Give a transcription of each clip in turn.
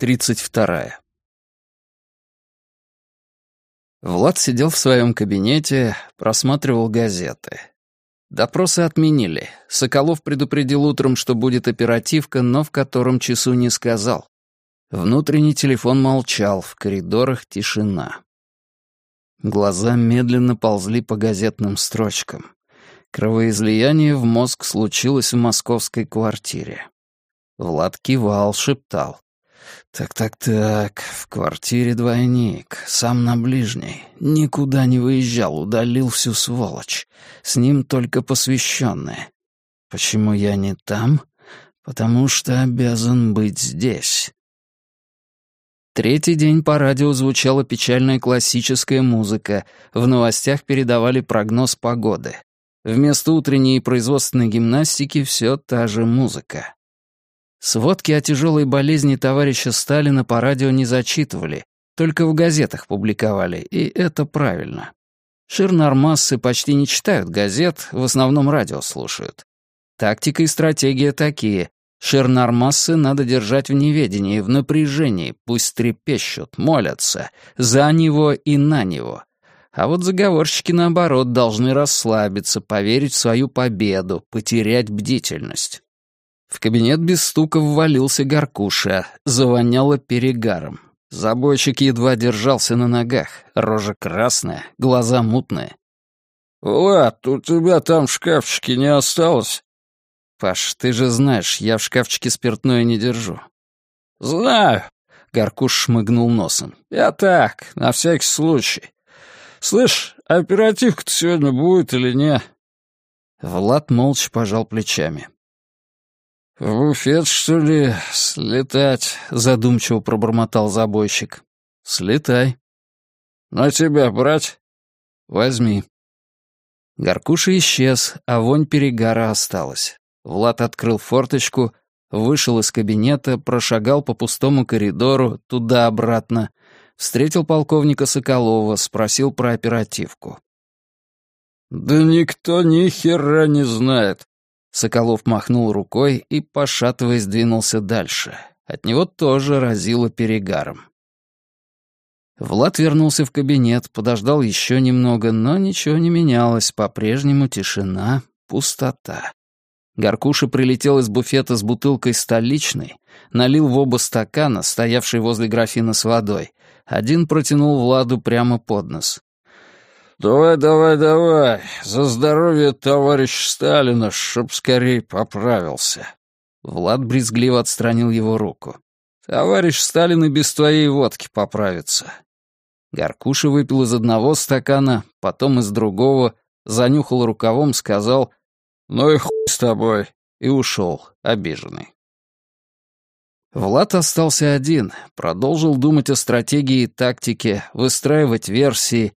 32. Влад сидел в своем кабинете, просматривал газеты. Допросы отменили. Соколов предупредил утром, что будет оперативка, но в котором часу не сказал. Внутренний телефон молчал, в коридорах тишина. Глаза медленно ползли по газетным строчкам. Кровоизлияние в мозг случилось в московской квартире. Влад кивал, шептал. «Так-так-так, в квартире двойник, сам на ближней. Никуда не выезжал, удалил всю сволочь. С ним только посвященные. Почему я не там? Потому что обязан быть здесь». Третий день по радио звучала печальная классическая музыка, в новостях передавали прогноз погоды. Вместо утренней производственной гимнастики все та же музыка. Сводки о тяжелой болезни товарища Сталина по радио не зачитывали, только в газетах публиковали, и это правильно. Ширнармассы почти не читают газет, в основном радио слушают. Тактика и стратегия такие. Ширнармассы надо держать в неведении, в напряжении, пусть трепещут, молятся, за него и на него. А вот заговорщики, наоборот, должны расслабиться, поверить в свою победу, потерять бдительность. В кабинет без стука ввалился Горкуша, завоняло перегаром. Забойщик едва держался на ногах, рожа красная, глаза мутные. «Влад, у тебя там в шкафчике не осталось?» «Паш, ты же знаешь, я в шкафчике спиртное не держу». «Знаю», — Горкуш шмыгнул носом. «Я так, на всякий случай. Слышь, оперативка-то сегодня будет или не?» Влад молча пожал плечами. «В буфет, что ли, слетать?» — задумчиво пробормотал забойщик. «Слетай». «На тебя брать?» «Возьми». Горкуша исчез, а вонь перегара осталась. Влад открыл форточку, вышел из кабинета, прошагал по пустому коридору, туда-обратно, встретил полковника Соколова, спросил про оперативку. «Да никто ни хера не знает. Соколов махнул рукой и, пошатываясь, двинулся дальше. От него тоже разило перегаром. Влад вернулся в кабинет, подождал еще немного, но ничего не менялось, по-прежнему тишина, пустота. Горкуша прилетел из буфета с бутылкой столичной, налил в оба стакана, стоявшие возле графина с водой. Один протянул Владу прямо под нос. «Давай, давай, давай, за здоровье товарища Сталина, чтоб скорей поправился». Влад брезгливо отстранил его руку. «Товарищ Сталин и без твоей водки поправится». Горкуша выпил из одного стакана, потом из другого, занюхал рукавом, сказал «Ну и хуй с тобой», и ушел, обиженный. Влад остался один, продолжил думать о стратегии и тактике, выстраивать версии,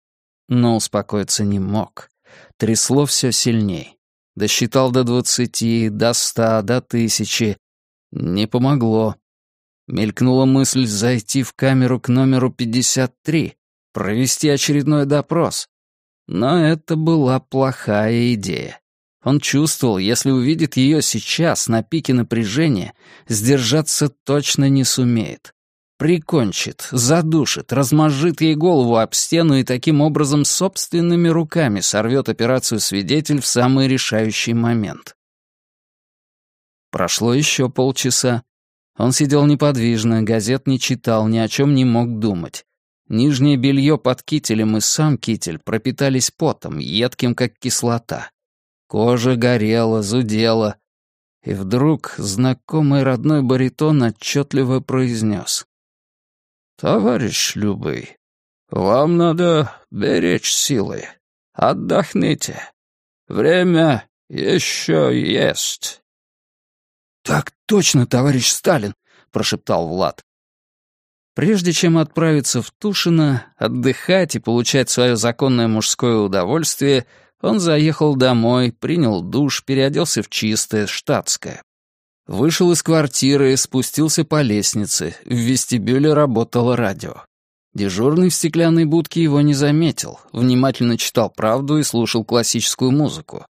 но успокоиться не мог. Трясло все сильней. Досчитал до двадцати, до ста, до тысячи. Не помогло. Мелькнула мысль зайти в камеру к номеру 53, провести очередной допрос. Но это была плохая идея. Он чувствовал, если увидит ее сейчас, на пике напряжения, сдержаться точно не сумеет прикончит, задушит, размозжит ей голову об стену и таким образом собственными руками сорвет операцию свидетель в самый решающий момент. Прошло еще полчаса. Он сидел неподвижно, газет не читал, ни о чем не мог думать. Нижнее белье под кителем и сам китель пропитались потом, едким, как кислота. Кожа горела, зудела. И вдруг знакомый родной баритон отчетливо произнес. «Товарищ Любый, вам надо беречь силы. Отдохните. Время еще есть». «Так точно, товарищ Сталин», — прошептал Влад. Прежде чем отправиться в Тушино, отдыхать и получать свое законное мужское удовольствие, он заехал домой, принял душ, переоделся в чистое, штатское. Вышел из квартиры, спустился по лестнице. В вестибюле работало радио. Дежурный в стеклянной будке его не заметил, внимательно читал правду и слушал классическую музыку.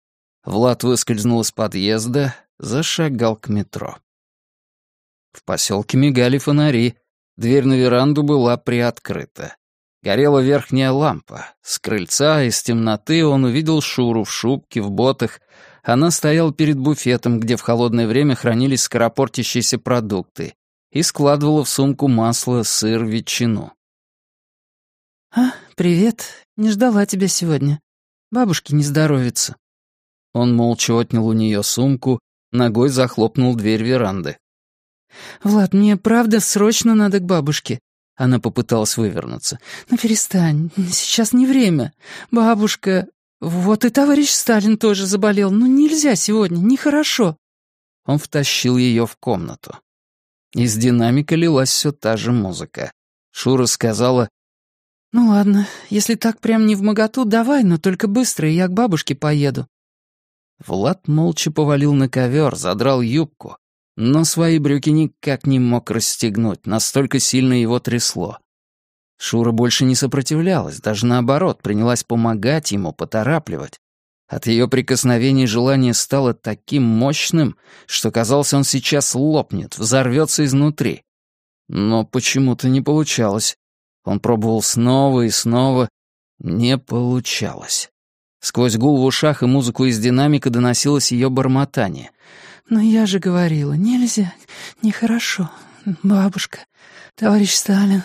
Влад выскользнул из подъезда, зашагал к метро. В поселке мигали фонари. Дверь на веранду была приоткрыта. Горела верхняя лампа. С крыльца из темноты он увидел Шуру в шубке, в ботах. Она стояла перед буфетом, где в холодное время хранились скоропортящиеся продукты, и складывала в сумку масло, сыр, ветчину. «А, привет. Не ждала тебя сегодня. Бабушке не здоровится». Он молча отнял у нее сумку, ногой захлопнул дверь веранды. «Влад, мне правда срочно надо к бабушке». Она попыталась вывернуться. «Ну перестань, сейчас не время. Бабушка... Вот и товарищ Сталин тоже заболел. Ну нельзя сегодня, нехорошо». Он втащил ее в комнату. Из динамика лилась все та же музыка. Шура сказала, «Ну ладно, если так прям не в моготу, давай, но только быстро, я к бабушке поеду». Влад молча повалил на ковер, задрал юбку, но свои брюки никак не мог расстегнуть, настолько сильно его трясло. Шура больше не сопротивлялась, даже наоборот, принялась помогать ему, поторапливать. От ее прикосновений желание стало таким мощным, что казалось, он сейчас лопнет, взорвется изнутри. Но почему-то не получалось. Он пробовал снова и снова. Не получалось. Сквозь гул в ушах и музыку из динамика доносилось ее бормотание. «Но я же говорила, нельзя, нехорошо. Бабушка, товарищ Сталин,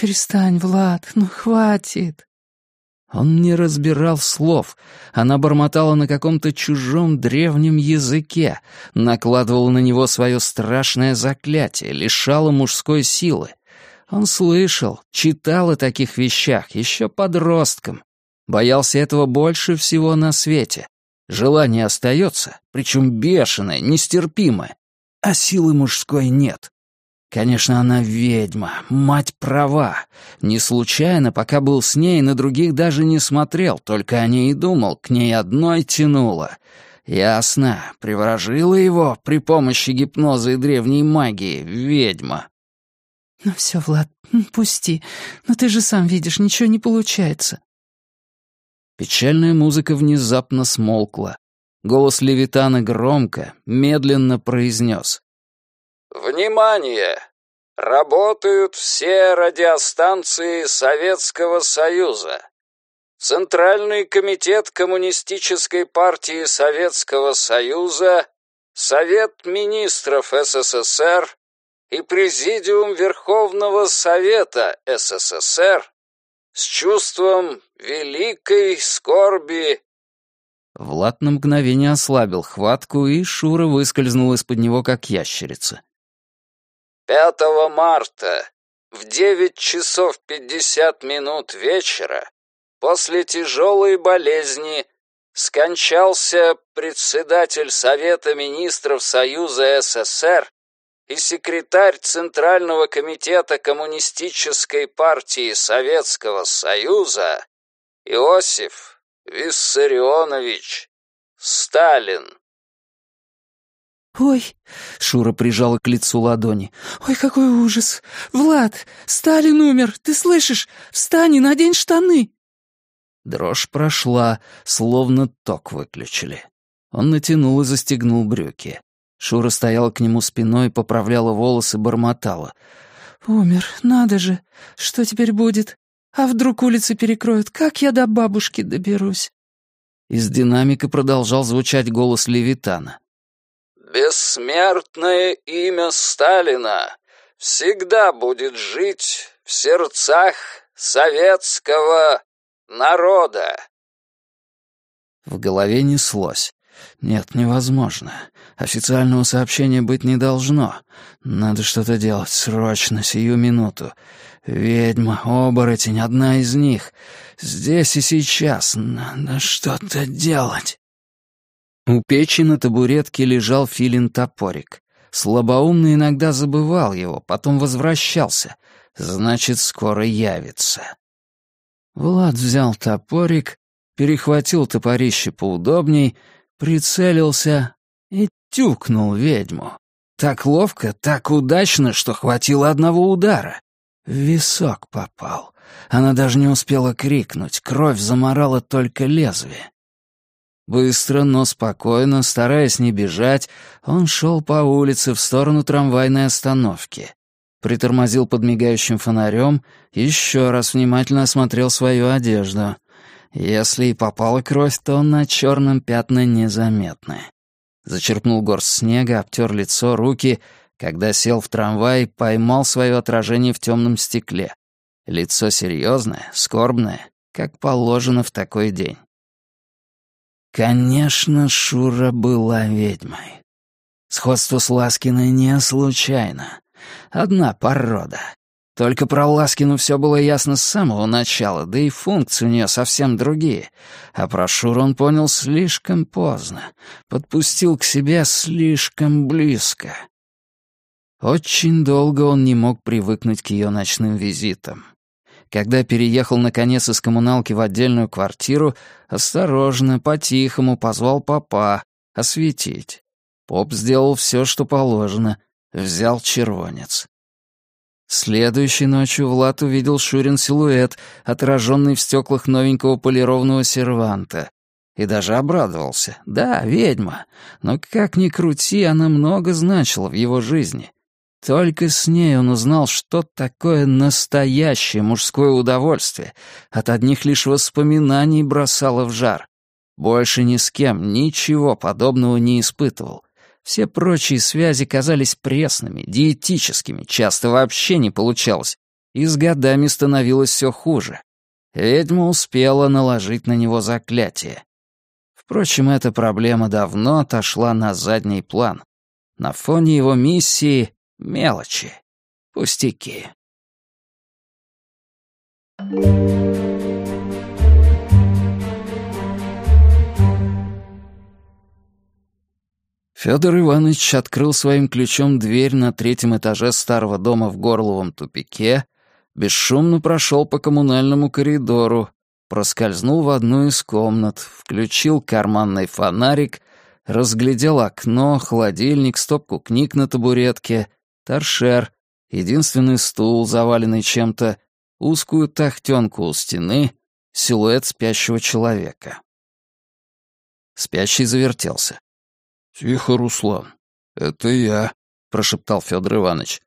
перестань, Влад, ну хватит». Он не разбирал слов. Она бормотала на каком-то чужом древнем языке, накладывала на него свое страшное заклятие, лишала мужской силы. Он слышал, читал о таких вещах еще подростком. Боялся этого больше всего на свете. Желание остается, причем бешеное, нестерпимое, а силы мужской нет. Конечно, она ведьма, мать права. Не случайно, пока был с ней, на других даже не смотрел, только о ней и думал, к ней одной тянуло. Ясно, приворожила его при помощи гипноза и древней магии ведьма. «Ну все, Влад, пусти. Но ты же сам видишь, ничего не получается». Печальная музыка внезапно смолкла. Голос Левитана громко, медленно произнес. «Внимание! Работают все радиостанции Советского Союза. Центральный комитет Коммунистической партии Советского Союза, Совет министров СССР и Президиум Верховного Совета СССР с чувством великой скорби Влад на мгновение ослабил хватку, и Шура выскользнул из-под него, как ящерица. 5 марта в 9 часов 50 минут вечера после тяжелой болезни скончался председатель Совета министров Союза СССР и секретарь Центрального комитета Коммунистической партии Советского Союза Иосиф Виссарионович Сталин. «Ой!» — Шура прижала к лицу ладони. «Ой, какой ужас! Влад, Сталин умер! Ты слышишь? Встань и надень штаны!» Дрожь прошла, словно ток выключили. Он натянул и застегнул брюки. Шура стояла к нему спиной, поправляла волосы, бормотала. «Умер, надо же! Что теперь будет? А вдруг улицы перекроют? Как я до бабушки доберусь?» Из динамика продолжал звучать голос Левитана. «Бессмертное имя Сталина всегда будет жить в сердцах советского народа». В голове неслось. «Нет, невозможно. Официального сообщения быть не должно. Надо что-то делать, срочно, сию минуту. Ведьма, оборотень, одна из них. Здесь и сейчас надо что-то делать». У печи на табуретке лежал филин топорик. Слабоумный иногда забывал его, потом возвращался. Значит, скоро явится. Влад взял топорик, перехватил топорище поудобней, прицелился и тюкнул ведьму. Так ловко, так удачно, что хватило одного удара. В висок попал. Она даже не успела крикнуть, кровь заморала только лезвие. Быстро, но спокойно, стараясь не бежать, он шел по улице в сторону трамвайной остановки. притормозил под мигающим фонарем, еще раз внимательно осмотрел свою одежду. Если и попала кровь, то на черном пятна незаметны. Зачерпнул горсть снега, обтер лицо, руки. Когда сел в трамвай, поймал свое отражение в темном стекле. Лицо серьезное, скорбное, как положено в такой день. Конечно, Шура была ведьмой. Сходство с Ласкиной не случайно. Одна порода. Только про Ласкину все было ясно с самого начала, да и функции у нее совсем другие. А про Шуру он понял слишком поздно. Подпустил к себе слишком близко. Очень долго он не мог привыкнуть к ее ночным визитам. Когда переехал, наконец, из коммуналки в отдельную квартиру, осторожно, по-тихому позвал папа осветить. Поп сделал все, что положено, взял червонец. Следующей ночью Влад увидел Шурин силуэт, отраженный в стеклах новенького полированного серванта. И даже обрадовался. Да, ведьма. Но как ни крути, она много значила в его жизни. Только с ней он узнал, что такое настоящее мужское удовольствие. От одних лишь воспоминаний бросало в жар. Больше ни с кем ничего подобного не испытывал. Все прочие связи казались пресными, диетическими, часто вообще не получалось. И с годами становилось все хуже. Ведьма успела наложить на него заклятие. Впрочем, эта проблема давно отошла на задний план. На фоне его миссии Мелочи. Пустяки. Федор Иванович открыл своим ключом дверь на третьем этаже старого дома в Горловом тупике, бесшумно прошел по коммунальному коридору, проскользнул в одну из комнат, включил карманный фонарик, разглядел окно, холодильник, стопку книг на табуретке — торшер, единственный стул, заваленный чем-то, узкую тахтенку у стены, силуэт спящего человека. Спящий завертелся. «Тихо, Руслан. Это я», — прошептал Федор Иванович.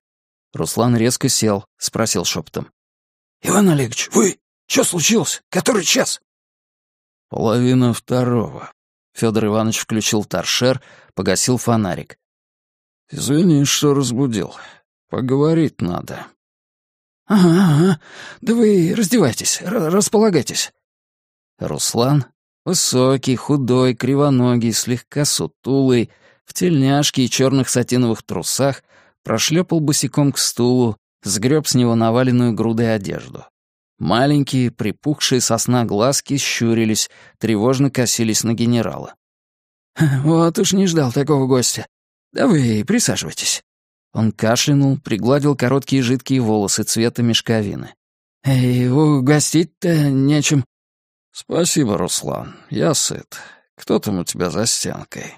Руслан резко сел, спросил шепотом. «Иван Олегович, вы? Что случилось? Который час?» «Половина второго». Федор Иванович включил торшер, погасил фонарик. «Извини, что разбудил. Поговорить надо». «Ага, ага. Да вы раздевайтесь, располагайтесь». Руслан, высокий, худой, кривоногий, слегка сутулый, в тельняшке и черных сатиновых трусах, прошлепал босиком к стулу, сгреб с него наваленную грудой одежду. Маленькие, припухшие сосна глазки щурились, тревожно косились на генерала. «Вот уж не ждал такого гостя. «Да вы присаживайтесь». Он кашлянул, пригладил короткие жидкие волосы цвета мешковины. «Эй, угостить-то нечем». «Спасибо, Руслан, я сыт. Кто там у тебя за стенкой?»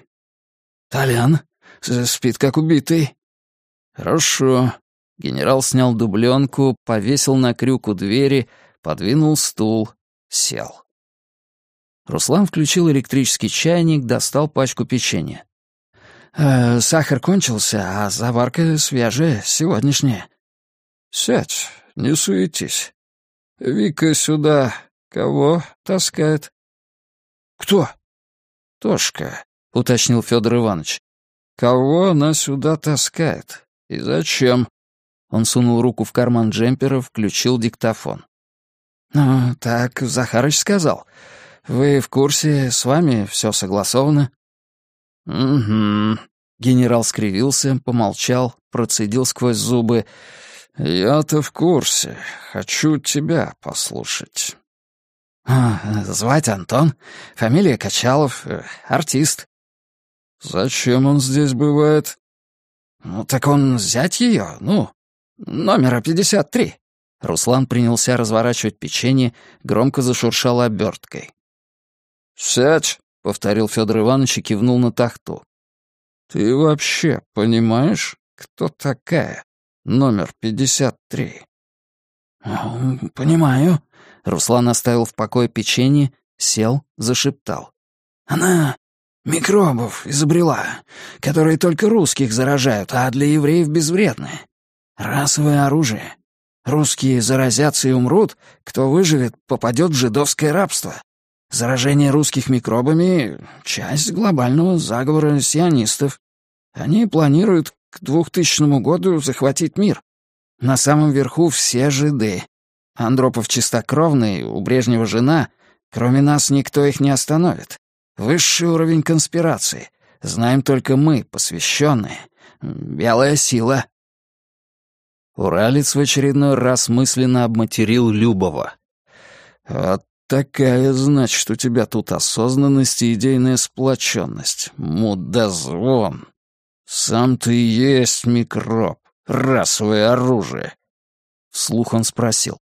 «Толян. Спит как убитый». «Хорошо». Генерал снял дубленку, повесил на крюк у двери, подвинул стул, сел. Руслан включил электрический чайник, достал пачку печенья. Э, сахар кончился, а заварка свежая, сегодняшняя. Сядь, не суетись. Вика сюда кого таскает? Кто? Тошка, уточнил Федор Иванович. Кого она сюда таскает? И зачем? Он сунул руку в карман джемпера, включил диктофон. «Ну, так Захарыч сказал. Вы в курсе, с вами все согласовано?» «Угу». Генерал скривился, помолчал, процедил сквозь зубы. «Я-то в курсе. Хочу тебя послушать». А, «Звать Антон. Фамилия Качалов. Э, артист». «Зачем он здесь бывает?» «Ну, так он взять ее, ну, номера 53». Руслан принялся разворачивать печенье, громко зашуршал оберткой. «Сядь!» — повторил Федор Иванович и кивнул на тахту. «Ты вообще понимаешь, кто такая? Номер 53?» «Понимаю». Руслан оставил в покое печенье, сел, зашептал. «Она микробов изобрела, которые только русских заражают, а для евреев безвредны. Расовое оружие. Русские заразятся и умрут, кто выживет, попадет в жидовское рабство. Заражение русских микробами — часть глобального заговора сионистов. Они планируют к 2000 году захватить мир. На самом верху все жиды. Андропов чистокровный, у Брежнева жена. Кроме нас никто их не остановит. Высший уровень конспирации. Знаем только мы, посвященные. Белая сила. Уралец в очередной раз мысленно обматерил Любова. «Вот такая, значит, у тебя тут осознанность и идейная сплоченность. Мудозвон. Сам ты и есть микроб, расовое оружие». Вслух он спросил.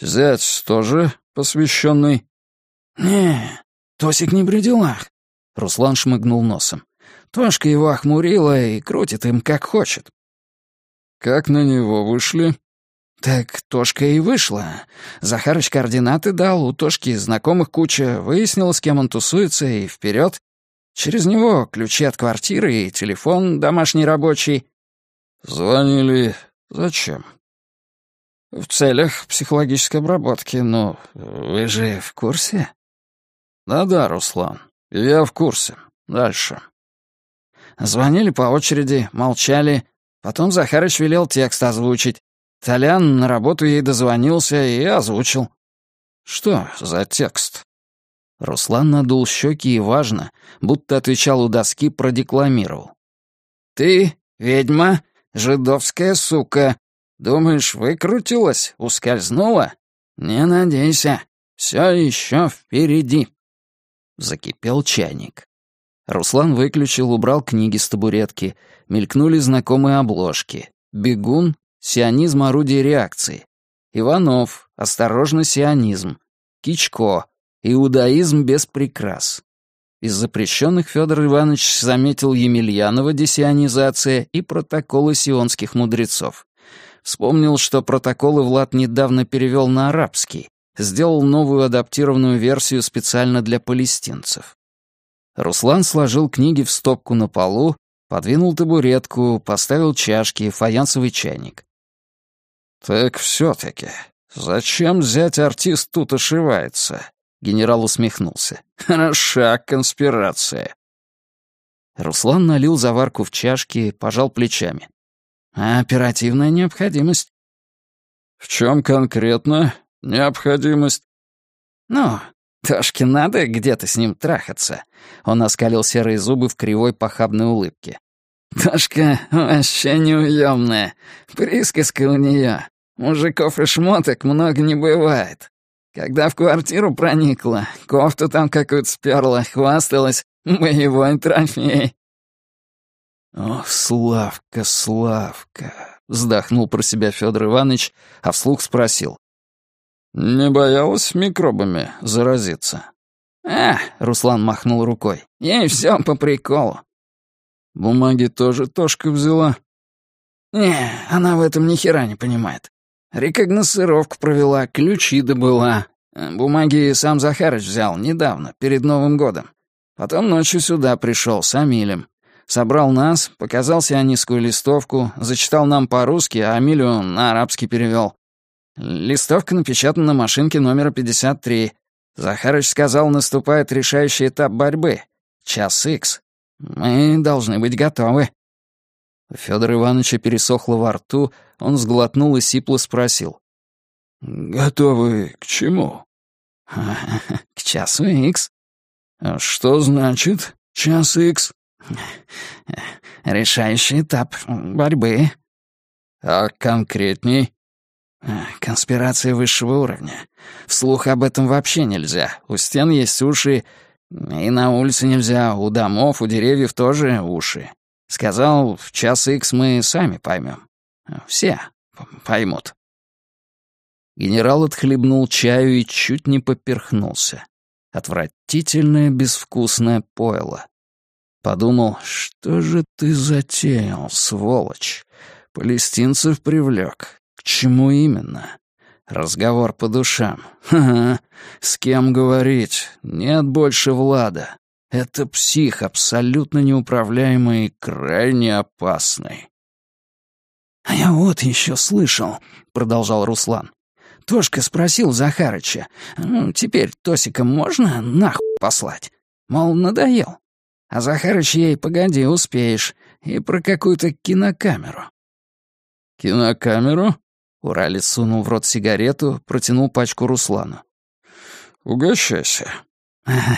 «Зять тоже посвященный?» «Не, Тосик не при делах». Руслан шмыгнул носом. Тошка его охмурила и крутит им как хочет. «Как на него вышли?» «Так Тошка и вышла. Захарыч координаты дал, у Тошки знакомых куча, выяснил, с кем он тусуется, и вперед. Через него ключи от квартиры и телефон домашний рабочий». «Звонили. Зачем?» «В целях психологической обработки, но вы же в курсе?» «Да-да, Руслан, я в курсе. Дальше». Звонили по очереди, молчали, Потом Захарыч велел текст озвучить. Толян на работу ей дозвонился и озвучил. «Что за текст?» Руслан надул щеки и важно, будто отвечал у доски, продекламировал. «Ты, ведьма, жидовская сука. Думаешь, выкрутилась, ускользнула? Не надейся, все еще впереди». Закипел чайник. Руслан выключил, убрал книги с табуретки. Мелькнули знакомые обложки. «Бегун», «Сионизм. Орудие реакции». Иванов, «Осторожно, сионизм». Кичко, «Иудаизм без прикрас». Из запрещенных Федор Иванович заметил Емельянова «Десионизация» и протоколы сионских мудрецов. Вспомнил, что протоколы Влад недавно перевел на арабский, сделал новую адаптированную версию специально для палестинцев. Руслан сложил книги в стопку на полу, подвинул табуретку, поставил чашки, фаянсовый чайник. «Так все-таки, зачем взять артист тут ошивается?» Генерал усмехнулся. «Хороша конспирация». Руслан налил заварку в чашки, пожал плечами. «Оперативная необходимость». «В чем конкретно необходимость?» «Ну, Тошке надо где-то с ним трахаться. Он оскалил серые зубы в кривой похабной улыбке. Тошка вообще неуемная. Присказка у нее. Мужиков и шмоток много не бывает. Когда в квартиру проникла, кофту там какую-то сперла, хвасталась, боевой трофей. «Ох, Славка, Славка!» — вздохнул про себя Федор Иванович, а вслух спросил. «Не боялась микробами заразиться?» «А!» — Руслан махнул рукой. «Ей все по приколу». «Бумаги тоже Тошка взяла?» «Не, она в этом ни хера не понимает. Рекогносцировку провела, ключи добыла. Бумаги сам Захарыч взял недавно, перед Новым годом. Потом ночью сюда пришел с Амилем. Собрал нас, показал сионистскую листовку, зачитал нам по-русски, а Амилю на арабский перевел. Листовка напечатана на машинке номера 53. Захарыч сказал, наступает решающий этап борьбы. Час икс. Мы должны быть готовы. У Фёдора Ивановича пересохло во рту, он сглотнул и сипло спросил. «Готовы к чему?» «К часу икс». «Что значит час икс?» «Решающий этап борьбы». «А конкретней?» Конспирация высшего уровня. Вслух об этом вообще нельзя. У стен есть уши, и на улице нельзя, у домов, у деревьев тоже уши. Сказал, в час икс мы сами поймем. Все поймут. Генерал отхлебнул чаю и чуть не поперхнулся. Отвратительное безвкусное пойло. Подумал, что же ты затеял, сволочь? Палестинцев привлек. К чему именно? Разговор по душам. Ха-ха. С кем говорить? Нет больше Влада. Это псих, абсолютно неуправляемый и крайне опасный. «А я вот еще слышал», — продолжал Руслан. Тошка спросил Захарыча, ну, теперь Тосика можно нахуй послать? Мол, надоел. А Захарыч ей, погоди, успеешь. И про какую-то кинокамеру. «Кинокамеру?» Уралец сунул в рот сигарету, протянул пачку Руслану. «Угощайся».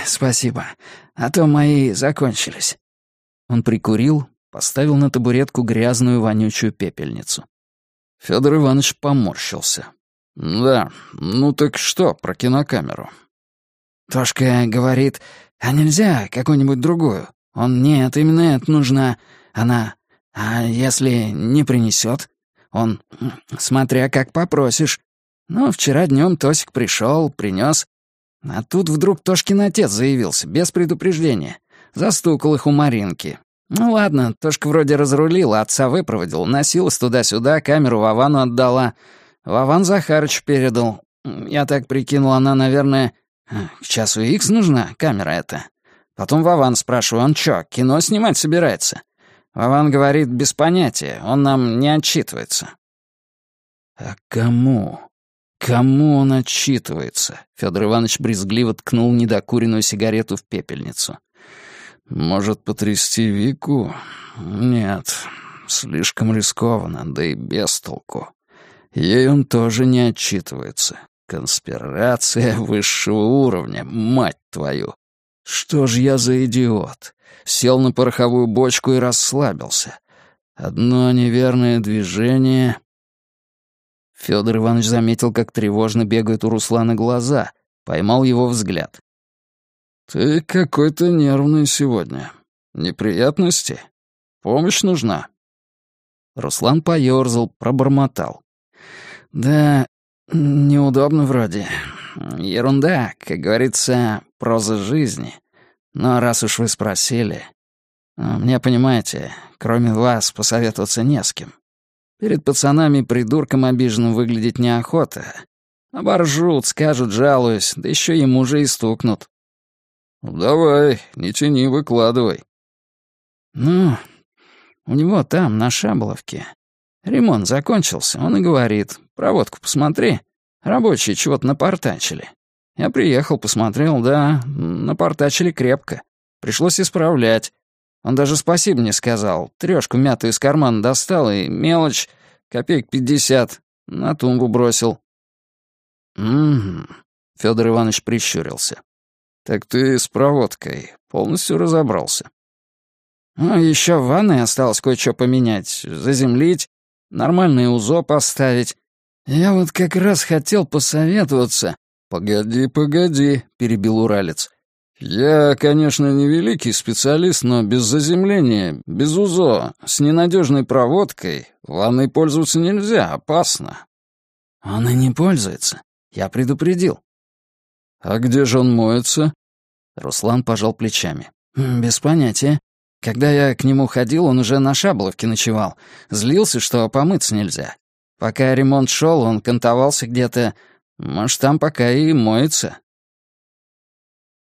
«Спасибо. А то мои закончились». Он прикурил, поставил на табуретку грязную вонючую пепельницу. Федор Иванович поморщился. «Да, ну так что про кинокамеру?» Тошка говорит, а нельзя какую-нибудь другую? Он, нет, именно это нужна. Она, а если не принесет? Он, смотря как попросишь. Ну, вчера днем Тосик пришел, принес. А тут вдруг Тошкин отец заявился, без предупреждения. Застукал их у Маринки. Ну ладно, Тошка вроде разрулил, отца выпроводил, носилась туда-сюда, камеру Вовану отдала. Вован Захарыч передал. Я так прикинул, она, наверное, к часу икс нужна камера эта. Потом Вован спрашиваю, он чё, кино снимать собирается? Вован говорит, без понятия, он нам не отчитывается. А кому? Кому он отчитывается? Федор Иванович брезгливо ткнул недокуренную сигарету в пепельницу. Может, потрясти Вику? Нет, слишком рискованно, да и без толку. Ей он тоже не отчитывается. Конспирация высшего уровня, мать твою. Что ж я за идиот? Сел на пороховую бочку и расслабился. Одно неверное движение... Федор Иванович заметил, как тревожно бегают у Руслана глаза, поймал его взгляд. «Ты какой-то нервный сегодня. Неприятности? Помощь нужна?» Руслан поёрзал, пробормотал. «Да, неудобно вроде. Ерунда, как говорится, проза жизни. Но раз уж вы спросили... Мне, понимаете, кроме вас посоветоваться не с кем. Перед пацанами придурком обиженным выглядеть неохота. Оборжут, скажут, жалуюсь, да еще ему же и стукнут. «Давай, не тяни, выкладывай». «Ну, у него там, на Шаболовке, ремонт закончился, он и говорит, проводку посмотри, рабочие чего-то напортачили. Я приехал, посмотрел, да, напортачили крепко. Пришлось исправлять. Он даже спасибо не сказал. Трёшку мятую из кармана достал и мелочь, копеек пятьдесят, на тумбу бросил. «Угу», — Фёдор Иванович прищурился. «Так ты с проводкой полностью разобрался?» «Ну, ещё в ванной осталось кое-что поменять, заземлить, нормальное УЗО поставить. Я вот как раз хотел посоветоваться». «Погоди, погоди», — перебил Уралец. «Я, конечно, не великий специалист, но без заземления, без УЗО, с ненадежной проводкой ванной пользоваться нельзя, опасно». «Он и не пользуется. Я предупредил». «А где же он моется?» Руслан пожал плечами. «Без понятия. Когда я к нему ходил, он уже на Шабловке ночевал. Злился, что помыться нельзя. Пока ремонт шел, он кантовался где-то. Может, там пока и моется».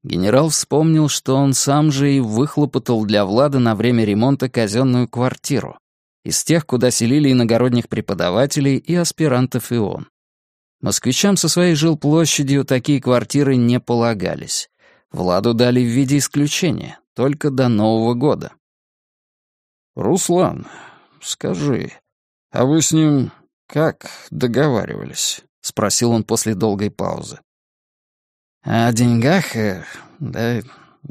Генерал вспомнил, что он сам же и выхлопотал для Влада на время ремонта казенную квартиру, из тех, куда селили иногородних преподавателей и аспирантов ИОН. Москвичам со своей жилплощадью такие квартиры не полагались. Владу дали в виде исключения, только до Нового года. «Руслан, скажи, а вы с ним как договаривались?» — спросил он после долгой паузы. О деньгах, э, да,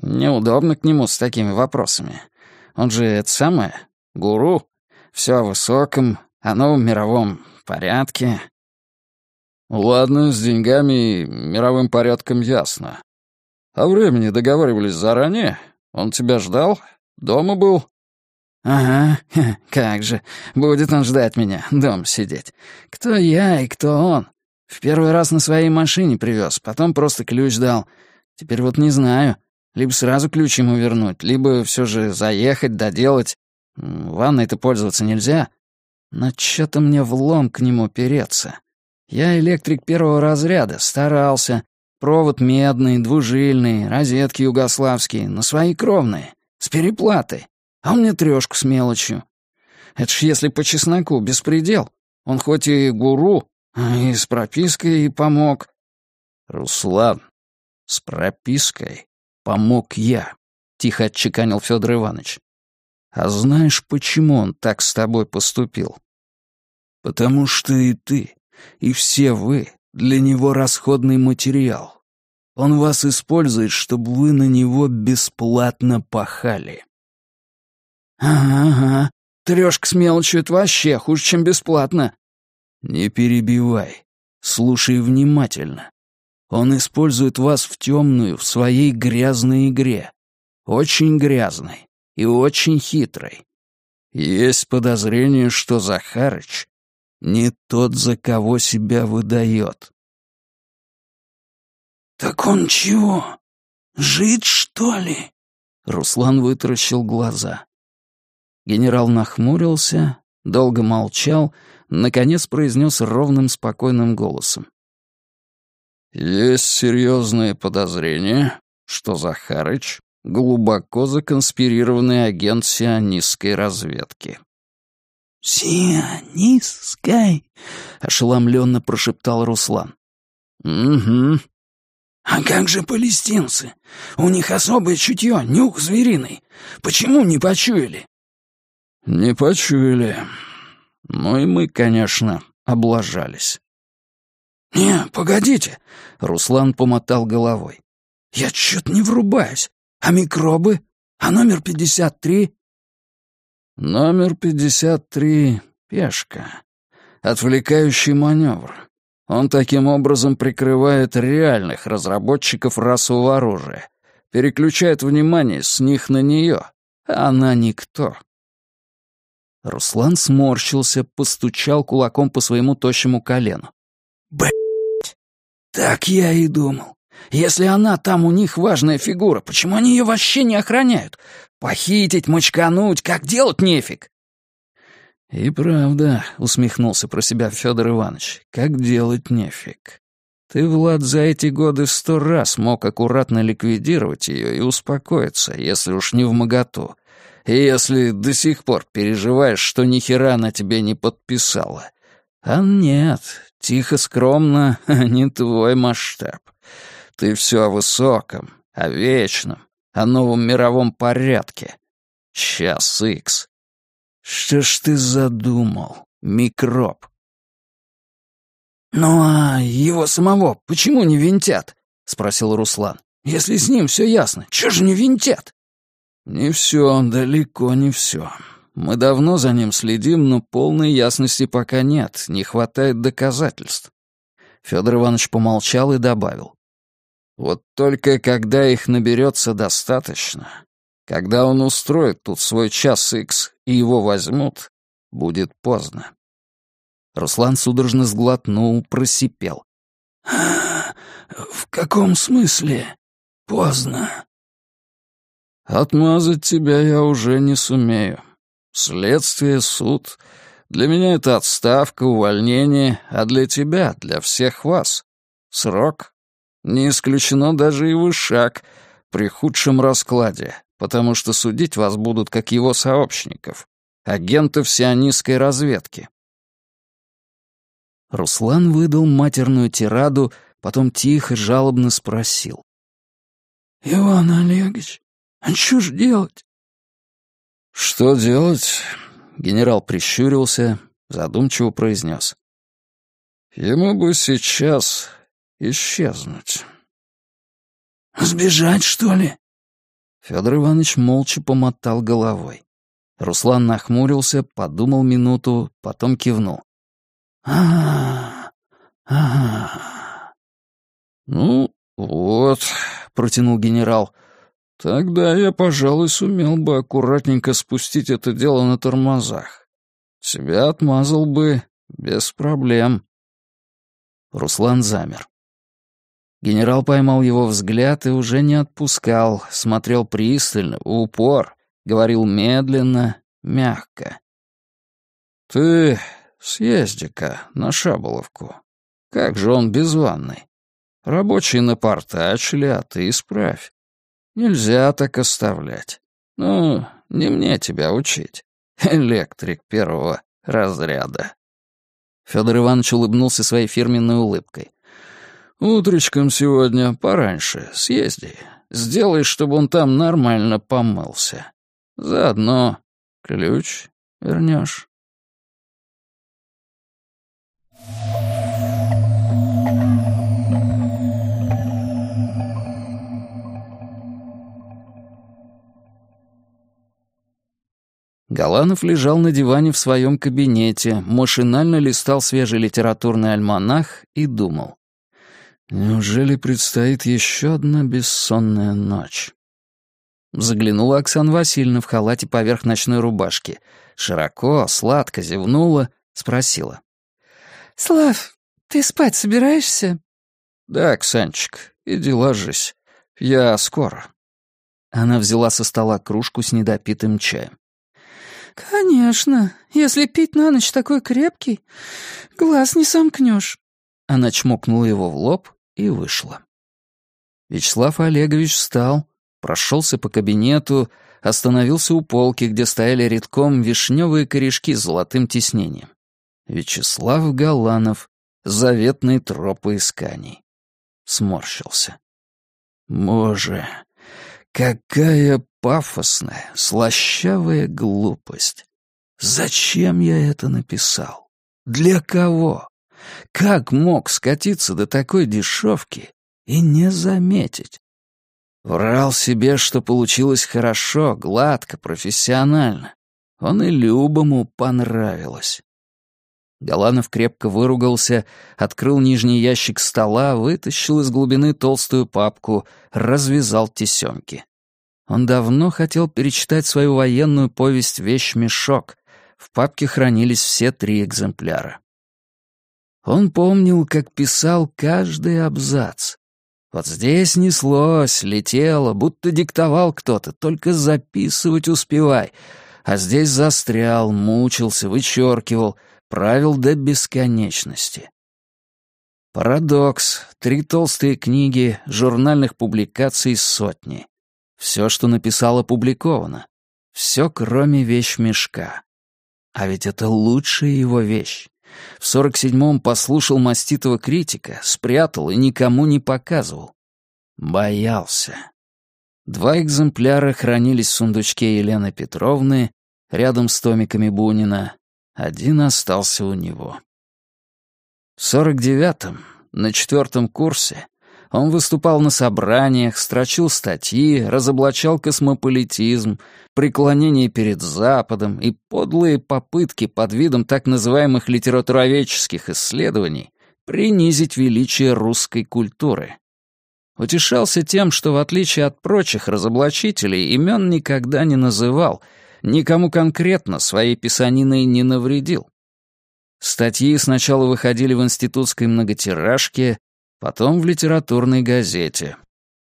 неудобно к нему с такими вопросами. Он же это самое, гуру, все о высоком, о новом мировом порядке. Ладно, с деньгами и мировым порядком ясно. О времени договаривались заранее? Он тебя ждал? Дома был? Ага, как же. Будет он ждать меня, дом сидеть. Кто я и кто он? В первый раз на своей машине привез, потом просто ключ дал. Теперь вот не знаю. Либо сразу ключ ему вернуть, либо все же заехать, доделать. Ванной-то пользоваться нельзя. Но что-то мне влом к нему переться. Я электрик первого разряда, старался. Провод медный, двужильный, розетки югославские, но свои кровные, с переплатой. А он мне трёшку с мелочью. Это ж если по чесноку беспредел. Он хоть и гуру, а и с пропиской и помог. Руслан, с пропиской помог я, тихо отчеканил Федор Иванович. А знаешь, почему он так с тобой поступил? Потому что и ты, и все вы для него расходный материал. Он вас использует, чтобы вы на него бесплатно пахали. Ага. Трёшка с мелочью — это вообще хуже, чем бесплатно. Не перебивай. Слушай внимательно. Он использует вас в темную, в своей грязной игре. Очень грязной и очень хитрой. Есть подозрение, что Захарыч не тот, за кого себя выдает. «Так он чего? Жить, что ли?» Руслан вытаращил глаза. Генерал нахмурился, долго молчал, наконец произнес ровным, спокойным голосом. «Есть серьезные подозрения, что Захарыч — глубоко законспирированный агент сионистской разведки». «Сионистской?» — ошеломленно прошептал Руслан. «Угу». «А как же палестинцы? У них особое чутье, нюх звериный. Почему не почуяли?» «Не почуяли. Ну и мы, конечно, облажались». «Не, погодите!» — Руслан помотал головой. «Я чё-то не врубаюсь. А микробы? А номер пятьдесят три?» «Номер пятьдесят три — пешка. Отвлекающий маневр. Он таким образом прикрывает реальных разработчиков расового оружия, переключает внимание с них на нее, а она никто». Руслан сморщился, постучал кулаком по своему тощему колену. «Блядь! Так я и думал. Если она там у них важная фигура, почему они ее вообще не охраняют? Похитить, мочкануть, как делать нефиг?» «И правда», — усмехнулся про себя Федор Иванович, — «как делать нефиг. Ты, Влад, за эти годы сто раз мог аккуратно ликвидировать ее и успокоиться, если уж не в моготу, и если до сих пор переживаешь, что ни хера она тебе не подписала. А нет, тихо, скромно, не твой масштаб. Ты все о высоком, о вечном, о новом мировом порядке. Час икс. Что ж ты задумал, микроб? «Ну а его самого почему не винтят?» — спросил Руслан. «Если с ним все ясно, чего же не винтят?» «Не все, далеко не все. Мы давно за ним следим, но полной ясности пока нет, не хватает доказательств». Федор Иванович помолчал и добавил. «Вот только когда их наберется достаточно, когда он устроит тут свой час икс и его возьмут, будет поздно». Руслан судорожно сглотнул, просипел. «В каком смысле поздно?» Отмазать тебя я уже не сумею. Следствие, суд. Для меня это отставка, увольнение, а для тебя, для всех вас. Срок. Не исключено даже и вышаг при худшем раскладе, потому что судить вас будут как его сообщников, агентов сионистской разведки. Руслан выдал матерную тираду, потом тихо, жалобно спросил. «Иван Олегович, а что ж делать? Что делать? Генерал прищурился, задумчиво произнес. Ему бы сейчас исчезнуть. Сбежать, что ли? Федор Иванович молча помотал головой. Руслан нахмурился, подумал минуту, потом кивнул. А, ага. Ну, вот, протянул генерал. Тогда я, пожалуй, сумел бы аккуратненько спустить это дело на тормозах. Себя отмазал бы без проблем. Руслан замер. Генерал поймал его взгляд и уже не отпускал, смотрел пристально, в упор, говорил медленно, мягко. «Ты съезди-ка на Шаболовку. Как же он без ванной? Рабочие напортачили, а ты исправь. Нельзя так оставлять. Ну, не мне тебя учить. Электрик первого разряда. Федор Иванович улыбнулся своей фирменной улыбкой. «Утречком сегодня пораньше съезди. Сделай, чтобы он там нормально помылся. Заодно ключ вернешь». Галанов лежал на диване в своем кабинете, машинально листал свежий литературный альманах и думал. Неужели предстоит еще одна бессонная ночь? Заглянула Оксана Васильевна в халате поверх ночной рубашки. Широко, сладко зевнула, спросила. «Слав, ты спать собираешься?» «Да, Оксанчик, иди ложись. Я скоро». Она взяла со стола кружку с недопитым чаем. «Конечно. Если пить на ночь такой крепкий, глаз не сомкнешь». Она чмокнула его в лоб и вышла. Вячеслав Олегович встал, прошелся по кабинету, остановился у полки, где стояли редком вишневые корешки с золотым тиснением. Вячеслав Галанов, заветные тропы исканий. Сморщился. Боже, какая пафосная, слащавая глупость. Зачем я это написал? Для кого? Как мог скатиться до такой дешевки и не заметить? Врал себе, что получилось хорошо, гладко, профессионально. Он и Любому понравилось. Голанов крепко выругался, открыл нижний ящик стола, вытащил из глубины толстую папку, развязал тесемки. Он давно хотел перечитать свою военную повесть «Вещь-мешок». В папке хранились все три экземпляра. Он помнил, как писал каждый абзац. Вот здесь неслось, летело, будто диктовал кто-то, только записывать успевай. А здесь застрял, мучился, вычеркивал, правил до бесконечности. Парадокс. Три толстые книги, журнальных публикаций сотни. Все, что написал, опубликовано. Все, кроме вещь-мешка. А ведь это лучшая его вещь. В сорок седьмом послушал маститого критика, спрятал и никому не показывал. Боялся. Два экземпляра хранились в сундучке Елены Петровны, рядом с томиками Бунина. Один остался у него. В сорок девятом, на четвертом курсе, он выступал на собраниях, строчил статьи, разоблачал космополитизм, преклонение перед Западом и подлые попытки под видом так называемых литературоведческих исследований принизить величие русской культуры. Утешался тем, что в отличие от прочих разоблачителей имен никогда не называл, никому конкретно своей писаниной не навредил. Статьи сначала выходили в институтской многотиражке, потом в литературной газете.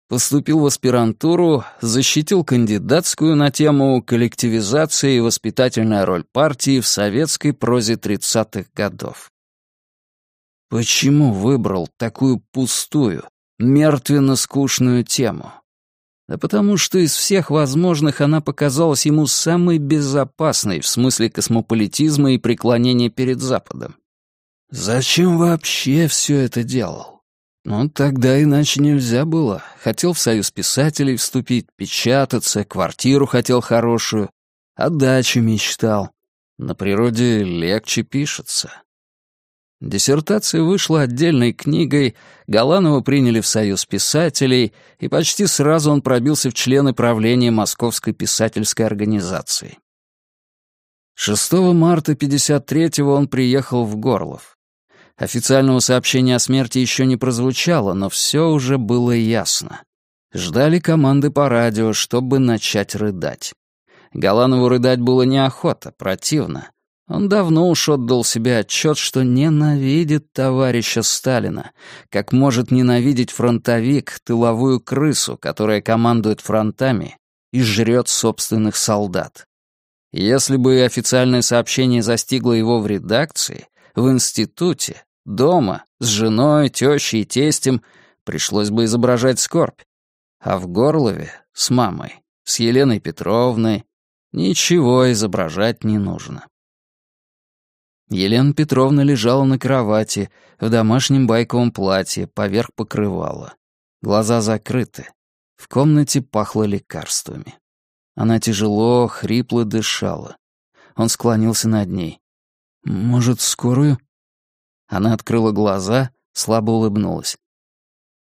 Поступил в аспирантуру, защитил кандидатскую на тему «Коллективизация и воспитательная роль партии в советской прозе 30-х годов». Почему выбрал такую пустую, мертвенно-скучную тему? Да потому что из всех возможных она показалась ему самой безопасной в смысле космополитизма и преклонения перед Западом. Зачем вообще все это делал? Ну, тогда иначе нельзя было. Хотел в союз писателей вступить, печататься, квартиру хотел хорошую, о даче мечтал. На природе легче пишется. Диссертация вышла отдельной книгой, Галанова приняли в союз писателей, и почти сразу он пробился в члены правления Московской писательской организации. 6 марта 53-го он приехал в Горлов. Официального сообщения о смерти еще не прозвучало, но все уже было ясно. Ждали команды по радио, чтобы начать рыдать. Галанову рыдать было неохота, противно. Он давно уж отдал себе отчет, что ненавидит товарища Сталина, как может ненавидеть фронтовик тыловую крысу, которая командует фронтами и жрет собственных солдат. Если бы официальное сообщение застигло его в редакции, в институте, Дома, с женой, тещей и тестем, пришлось бы изображать скорбь. А в Горлове — с мамой, с Еленой Петровной, Ничего изображать не нужно. Елена Петровна лежала на кровати в домашнем байковом платье, поверх покрывала. Глаза закрыты. В комнате пахло лекарствами. Она тяжело, хрипло дышала. Он склонился над ней. «Может, скорую?» Она открыла глаза, слабо улыбнулась.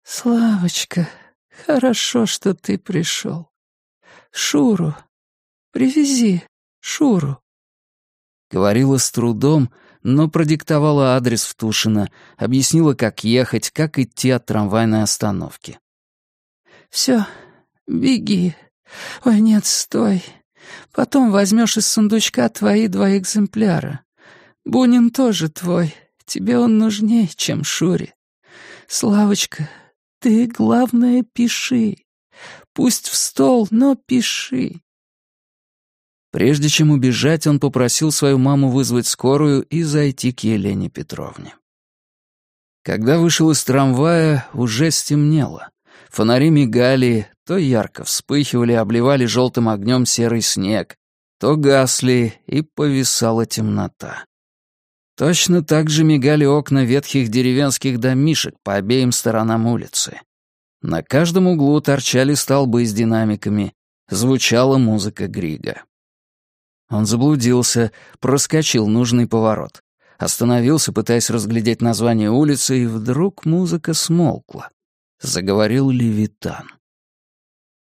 «Славочка, хорошо, что ты пришел. Шуру, привези Шуру». Говорила с трудом, но продиктовала адрес в Тушино, объяснила, как ехать, как идти от трамвайной остановки. «Все, беги. Ой, нет, стой. Потом возьмешь из сундучка твои два экземпляра. Бунин тоже твой. Тебе он нужнее, чем Шуре. Славочка, ты, главное, пиши. Пусть в стол, но пиши. Прежде чем убежать, он попросил свою маму вызвать скорую и зайти к Елене Петровне. Когда вышел из трамвая, уже стемнело. Фонари мигали, то ярко вспыхивали, обливали желтым огнем серый снег, то гасли, и повисала темнота. Точно так же мигали окна ветхих деревенских домишек по обеим сторонам улицы. На каждом углу торчали столбы с динамиками, звучала музыка Грига. Он заблудился, проскочил нужный поворот. Остановился, пытаясь разглядеть название улицы, и вдруг музыка смолкла. Заговорил Левитан.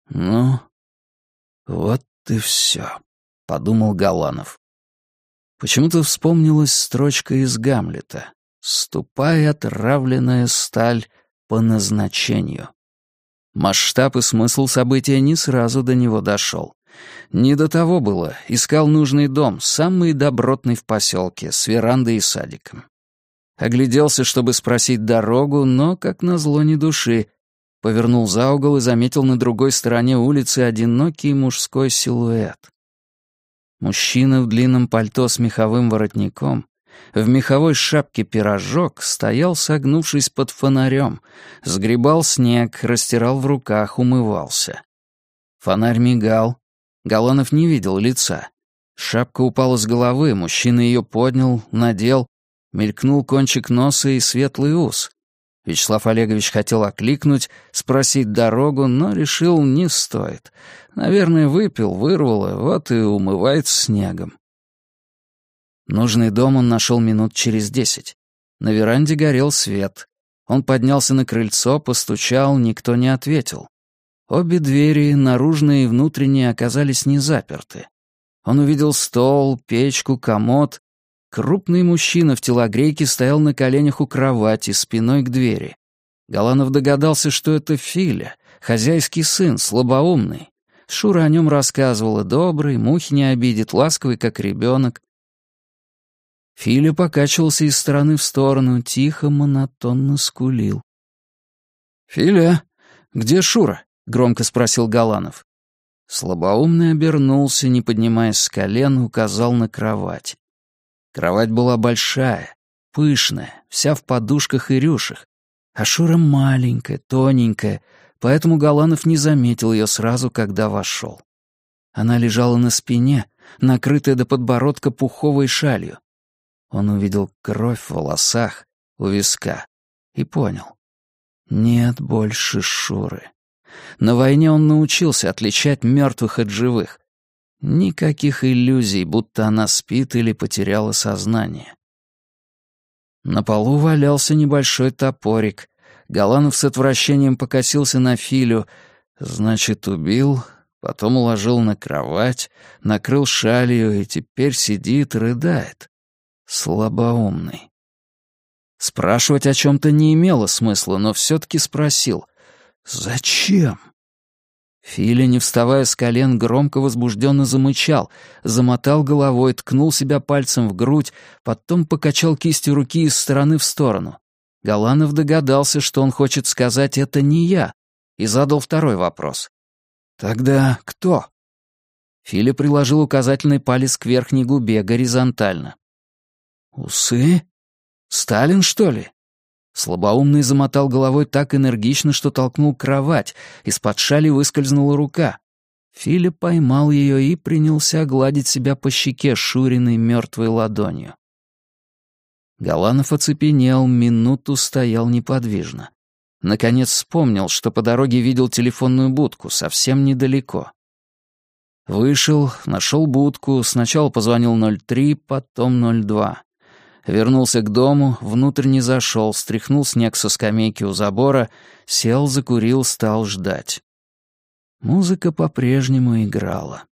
«Ну, вот и все», — подумал Галанов. Почему-то вспомнилась строчка из Гамлета «Ступай, отравленная сталь, по назначению». Масштаб и смысл события не сразу до него дошел. Не до того было, искал нужный дом, самый добротный в поселке, с верандой и садиком. Огляделся, чтобы спросить дорогу, но, как назло, ни души. Повернул за угол и заметил на другой стороне улицы одинокий мужской силуэт. Мужчина в длинном пальто с меховым воротником, в меховой шапке пирожок, стоял, согнувшись под фонарем, сгребал снег, растирал в руках, умывался. Фонарь мигал. Галанов не видел лица. Шапка упала с головы, мужчина ее поднял, надел, мелькнул кончик носа и светлый ус. Вячеслав Олегович хотел окликнуть, спросить дорогу, но решил, не стоит. Наверное, выпил, вырвало, вот и умывается снегом. Нужный дом он нашел минут через десять. На веранде горел свет. Он поднялся на крыльцо, постучал, никто не ответил. Обе двери, наружные и внутренние, оказались не заперты. Он увидел стол, печку, комод Крупный мужчина в телогрейке стоял на коленях у кровати, спиной к двери. Галанов догадался, что это Филя, хозяйский сын, слабоумный. Шура о нем рассказывала, добрый, мухи не обидит, ласковый, как ребенок. Филя покачивался из стороны в сторону, тихо, монотонно скулил. «Филя, где Шура?» — громко спросил Галанов. Слабоумный обернулся, не поднимаясь с колен, указал на кровать. Кровать была большая, пышная, вся в подушках и рюшах. А Шура маленькая, тоненькая, поэтому Галанов не заметил ее сразу, когда вошел. Она лежала на спине, накрытая до подбородка пуховой шалью. Он увидел кровь в волосах, у виска, и понял. Нет больше Шуры. На войне он научился отличать мертвых от живых, Никаких иллюзий, будто она спит или потеряла сознание. На полу валялся небольшой топорик. Галанов с отвращением покосился на Филю. Значит, убил, потом уложил на кровать, накрыл шалью и теперь сидит, рыдает. Слабоумный. Спрашивать о чем-то не имело смысла, но все-таки спросил. «Зачем?» Филя, не вставая с колен, громко возбужденно замычал, замотал головой, ткнул себя пальцем в грудь, потом покачал кистью руки из стороны в сторону. Галанов догадался, что он хочет сказать «это не я», и задал второй вопрос. «Тогда кто?» Филя приложил указательный палец к верхней губе горизонтально. «Усы? Сталин, что ли?» Слабоумный замотал головой так энергично, что толкнул кровать, из-под шали выскользнула рука. Филя поймал ее и принялся гладить себя по щеке Шуриной мертвой ладонью. Галанов оцепенел, минуту стоял неподвижно. Наконец вспомнил, что по дороге видел телефонную будку, совсем недалеко. Вышел, нашел будку, сначала позвонил 03, потом 02. Вернулся к дому, внутрь не зашел, стряхнул снег со скамейки у забора, сел, закурил, стал ждать. Музыка по-прежнему играла.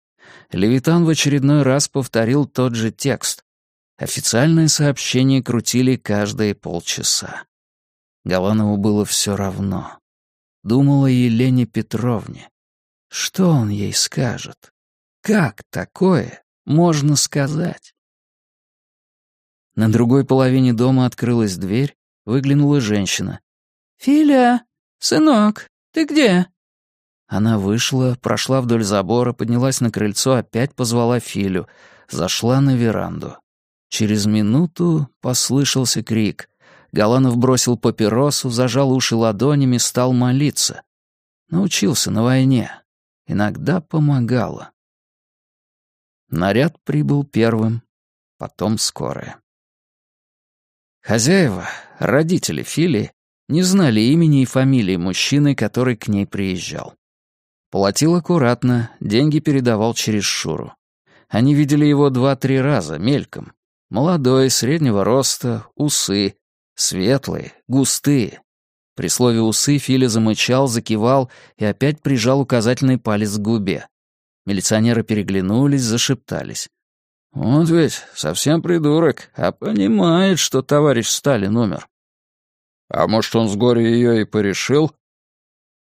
Левитан в очередной раз повторил тот же текст. Официальные сообщения крутили каждые полчаса. Голанову было все равно. Думала Елене Петровне. Что он ей скажет? Как такое можно сказать? На другой половине дома открылась дверь, выглянула женщина. «Филя, сынок, ты где?» Она вышла, прошла вдоль забора, поднялась на крыльцо, опять позвала Филю, зашла на веранду. Через минуту послышался крик. Галанов бросил папиросу, зажал уши ладонями, стал молиться. Научился на войне. Иногда помогало. Наряд прибыл первым, потом скорая. Хозяева, родители Фили, не знали имени и фамилии мужчины, который к ней приезжал. Платил аккуратно, деньги передавал через Шуру. Они видели его два-три раза, мельком. Молодой, среднего роста, усы, светлые, густые. При слове «усы» Филя замычал, закивал и опять прижал указательный палец к губе. Милиционеры переглянулись, зашептались. «Вот ведь, совсем придурок, а понимает, что товарищ Сталин умер». «А может, он с горя ее и порешил?»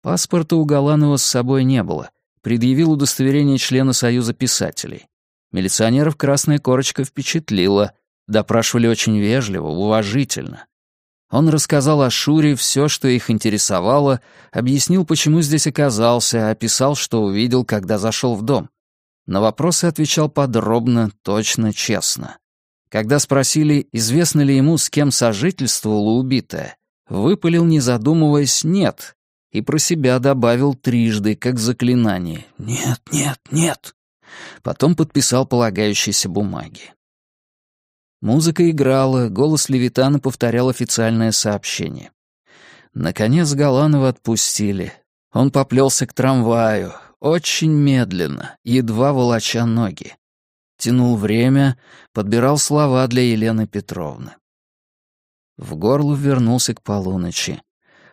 Паспорта у Галанова с собой не было. Предъявил удостоверение члена Союза писателей. Милиционеров красная корочка впечатлила. Допрашивали очень вежливо, уважительно. Он рассказал о Шуре все, что их интересовало, объяснил, почему здесь оказался, описал, что увидел, когда зашел в дом. На вопросы отвечал подробно, точно, честно. Когда спросили, известно ли ему, с кем сожительствовала убитая, выпалил, не задумываясь, «нет», и про себя добавил трижды, как заклинание «Нет, нет, нет». Потом подписал полагающиеся бумаги. Музыка играла, голос Левитана повторял официальное сообщение. Наконец Галанова отпустили. Он поплелся к трамваю, очень медленно, едва волоча ноги. Тянул время, подбирал слова для Елены Петровны. В горло вернулся к полуночи.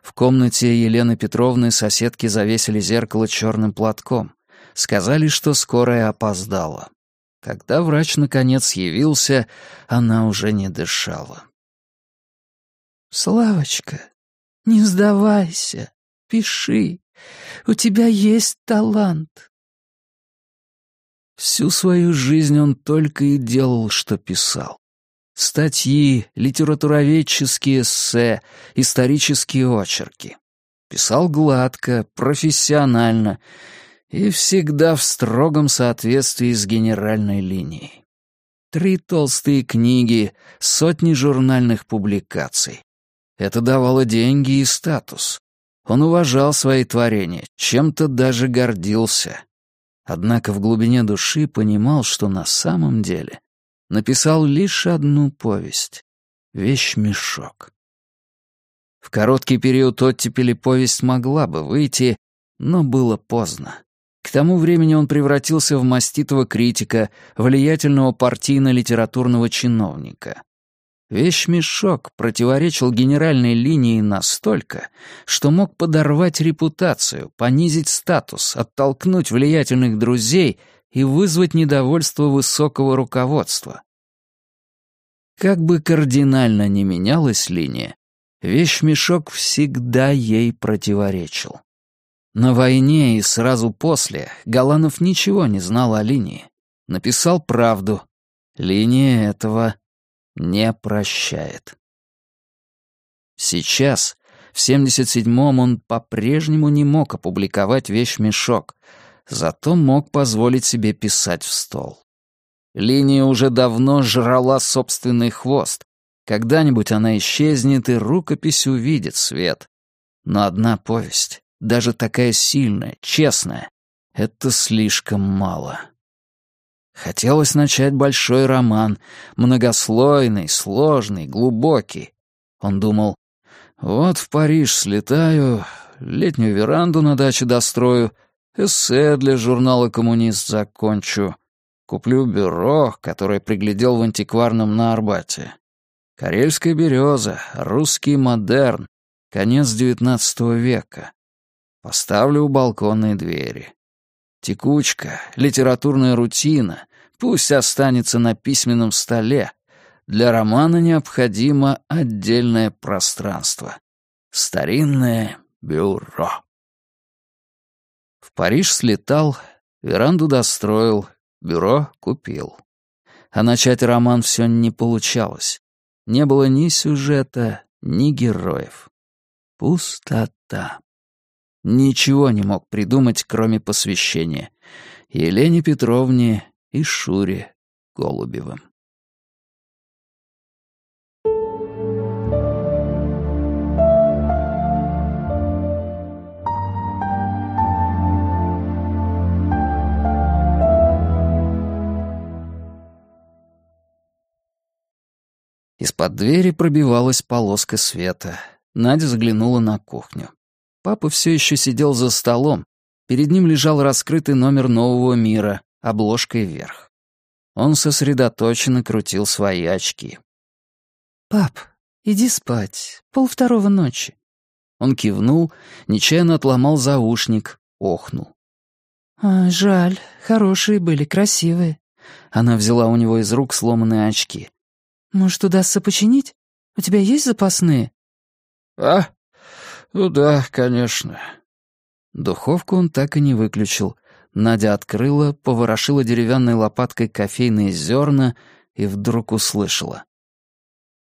В комнате Елены Петровны соседки завесили зеркало черным платком. Сказали, что скорая опоздала. Когда врач наконец явился, она уже не дышала. «Славочка, не сдавайся, пиши. У тебя есть талант». Всю свою жизнь он только и делал, что писал. Статьи, литературоведческие эссе, исторические очерки. Писал гладко, профессионально и всегда в строгом соответствии с генеральной линией. Три толстые книги, сотни журнальных публикаций. Это давало деньги и статус. Он уважал свои творения, чем-то даже гордился. Однако в глубине души понимал, что на самом деле написал лишь одну повесть — «Вещь-мешок». В короткий период оттепели повесть могла бы выйти, но было поздно. К тому времени он превратился в маститого критика, влиятельного партийно-литературного чиновника. Вещь-мешок противоречил генеральной линии настолько, что мог подорвать репутацию, понизить статус, оттолкнуть влиятельных друзей и вызвать недовольство высокого руководства. Как бы кардинально ни менялась линия, вещмешок всегда ей противоречил. На войне и сразу после Галанов ничего не знал о линии. Написал правду. Линия этого не прощает. Сейчас, в 77-м, он по-прежнему не мог опубликовать вещь-мешок, зато мог позволить себе писать в стол. Линия уже давно жрала собственный хвост. Когда-нибудь она исчезнет, и рукопись увидит свет. Но одна повесть, даже такая сильная, честная, Это слишком мало. Хотелось начать большой роман, многослойный, сложный, глубокий. Он думал, вот в Париж слетаю, летнюю веранду на даче дострою, эссе для журнала «Коммунист» закончу, куплю бюро, которое приглядел в антикварном на Арбате. Карельская береза, русский модерн, конец XIX века. Поставлю у балконной двери. Текучка, литературная рутина, пусть останется на письменном столе. Для романа необходимо отдельное пространство. Старинное бюро. В Париж слетал, веранду достроил, бюро купил. А начать роман все не получалось. Не было ни сюжета, ни героев. Пустота. Ничего не мог придумать, кроме посвящения. Елене Петровне и Шуре Голубевым. Из-под двери пробивалась полоска света. Надя заглянула на кухню. Папа все еще сидел за столом. Перед ним лежал раскрытый номер нового мира, обложкой вверх. Он сосредоточенно крутил свои очки. «Пап, иди спать. Пол второго ночи». Он кивнул, нечаянно отломал заушник, охнул. «А, жаль, хорошие были, красивые». Она взяла у него из рук сломанные очки. «Может, удастся починить? У тебя есть запасные?» «А, «Ну да, конечно». Духовку он так и не выключил. Надя открыла, поворошила деревянной лопаткой кофейные зерна и вдруг услышала.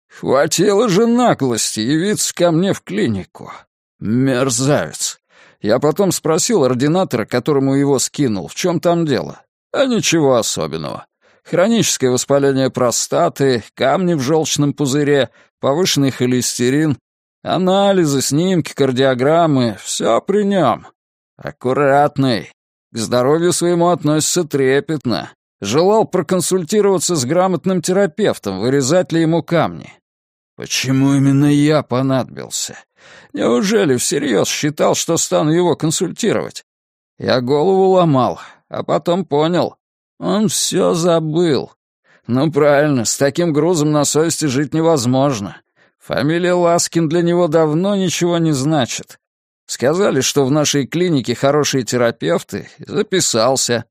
«Хватило же наглости явиться ко мне в клинику. Мерзавец. Я потом спросил ординатора, которому его скинул, в чем там дело. А ничего особенного. Хроническое воспаление простаты, камни в желчном пузыре, повышенный холестерин, Анализы, снимки, кардиограммы — все при нем. Аккуратный. К здоровью своему относится трепетно. Желал проконсультироваться с грамотным терапевтом, вырезать ли ему камни. Почему именно я понадобился? Неужели всерьез считал, что стану его консультировать? Я голову ломал, а потом понял. Он все забыл. Ну правильно, с таким грузом на совести жить невозможно. Фамилия Ласкин для него давно ничего не значит. Сказали, что в нашей клинике хорошие терапевты, записался.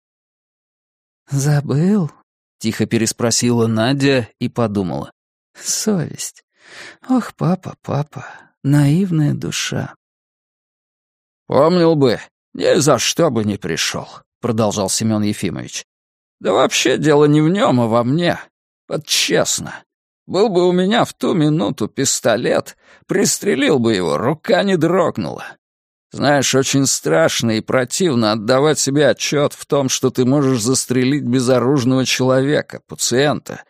«Забыл?» — тихо переспросила Надя и подумала. «Совесть. Ох, папа, папа, наивная душа». «Помнил бы, ни за что бы не пришел», — продолжал Семен Ефимович. «Да вообще дело не в нем, а во мне. Вот честно. Был бы у меня в ту минуту пистолет, пристрелил бы его, рука не дрогнула. Знаешь, очень страшно и противно отдавать себе отчет в том, что ты можешь застрелить безоружного человека, пациента.